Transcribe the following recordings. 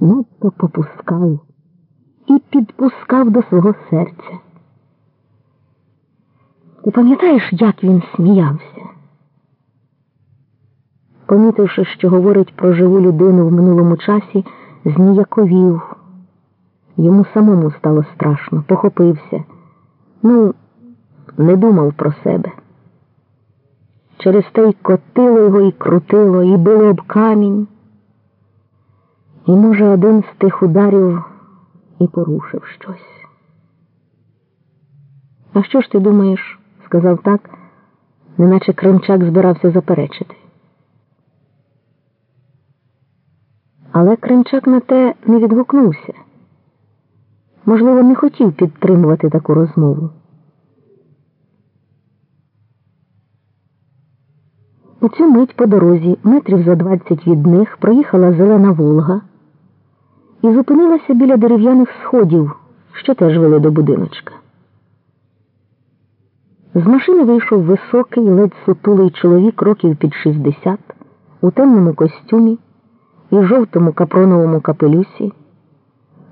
надто попускав і підпускав до свого серця. Ти пам'ятаєш, як він сміявся? Помітивши, що говорить про живу людину в минулому часі, зніяковів. Йому самому стало страшно, похопився. Ну, не думав про себе. Через те й котило його і крутило, і било об камінь. І, може, один з тих ударів і порушив щось. А що ж ти думаєш? сказав так, неначе Кримчак збирався заперечити. Але Кримчак на те не відгукнувся. Можливо, не хотів підтримувати таку розмову. У цю мить по дорозі, метрів за двадцять від них, проїхала зелена Волга і зупинилася біля дерев'яних сходів, що теж вели до будиночка. З машини вийшов високий, ледь сутулий чоловік років під 60 у темному костюмі і жовтому капроновому капелюсі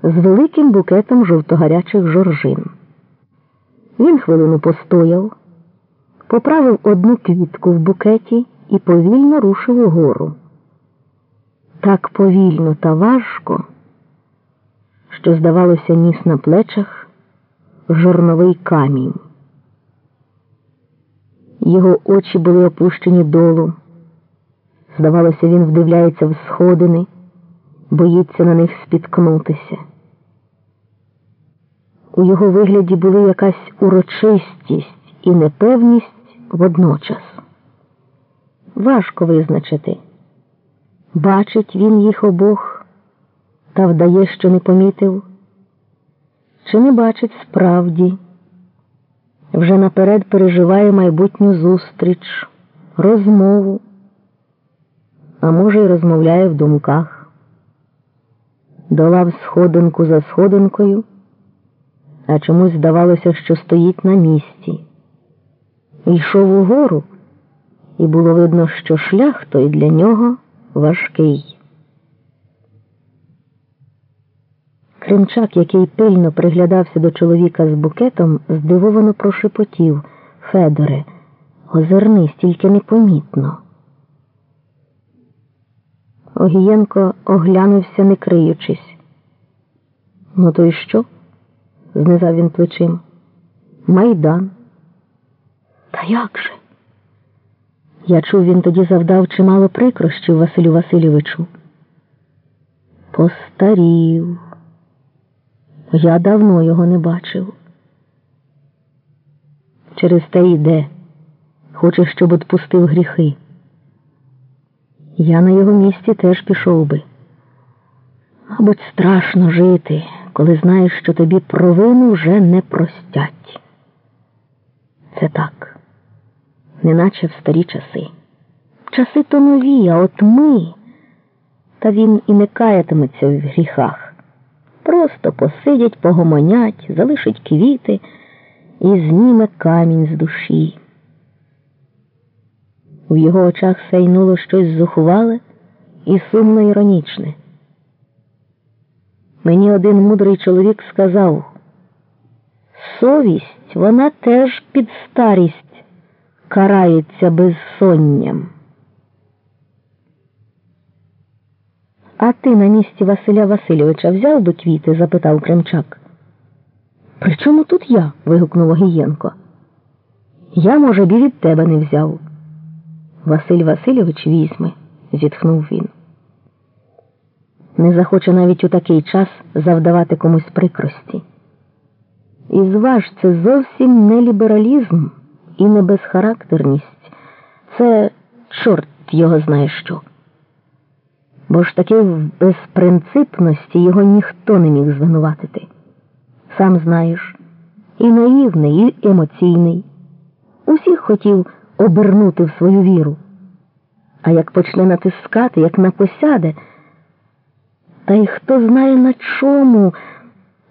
з великим букетом жовтогарячих жоржин. Він хвилину постояв, поправив одну квітку в букеті і повільно рушив угору. Так повільно та важко, що, здавалося, ніс на плечах жорновий камінь. Його очі були опущені долу. Здавалося, він вдивляється в сходини, боїться на них спіткнутися. У його вигляді були якась урочистість і непевність водночас. Важко визначити, бачить він їх обох та вдає, що не помітив, чи не бачить справді вже наперед переживає майбутню зустріч, розмову, а може, й розмовляє в думках, долав сходинку за сходинкою, а чомусь здавалося, що стоїть на місці. Йшов угору, і було видно, що шлях той для нього важкий. Кримчак, який пильно приглядався до чоловіка з букетом, здивовано прошепотів Федоре, озирнись, тільки непомітно. Огієнко оглянувся, не криючись. Ну, то й що? знизав він плечим. Майдан. Та як же? Я чув, він тоді завдав чимало прикрощів Василю Васильовичу. Постарів. Я давно його не бачив. Через те йде, хоче, щоб відпустив гріхи. Я на його місці теж пішов би. Мабуть, страшно жити, коли знаєш, що тобі провину вже не простять. Це так, неначе в старі часи. Часи то нові, а от ми, та він і не каятиметься в гріхах. Просто посидять, погомонять, залишить квіти і зніме камінь з душі. В його очах сайнуло щось зухвале і сумно іронічне. Мені один мудрий чоловік сказав совість вона теж під старість карається безсонням. А ти на місці Василя Васильовича взяв би квіти? запитав Кремчак. При чому тут я? вигукнув Огієнко. Я, може, б і від тебе не взяв. Василь Васильович візьме, зітхнув він. Не захоче навіть у такий час завдавати комусь прикрості. І зваж, це зовсім не лібералізм і не безхарактерність. Це чорт його знає що бо ж таки в безпринципності його ніхто не міг звинуватити. Сам знаєш, і наївний, і емоційний. Усіх хотів обернути в свою віру. А як почне натискати, як напосяде, та й хто знає на чому,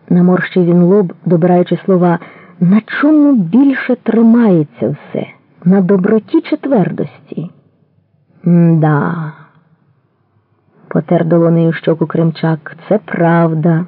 наморщив він лоб, добираючи слова, на чому більше тримається все, на доброті чи твердості? М-да. Потер долонею щоку Кримчак. Це правда.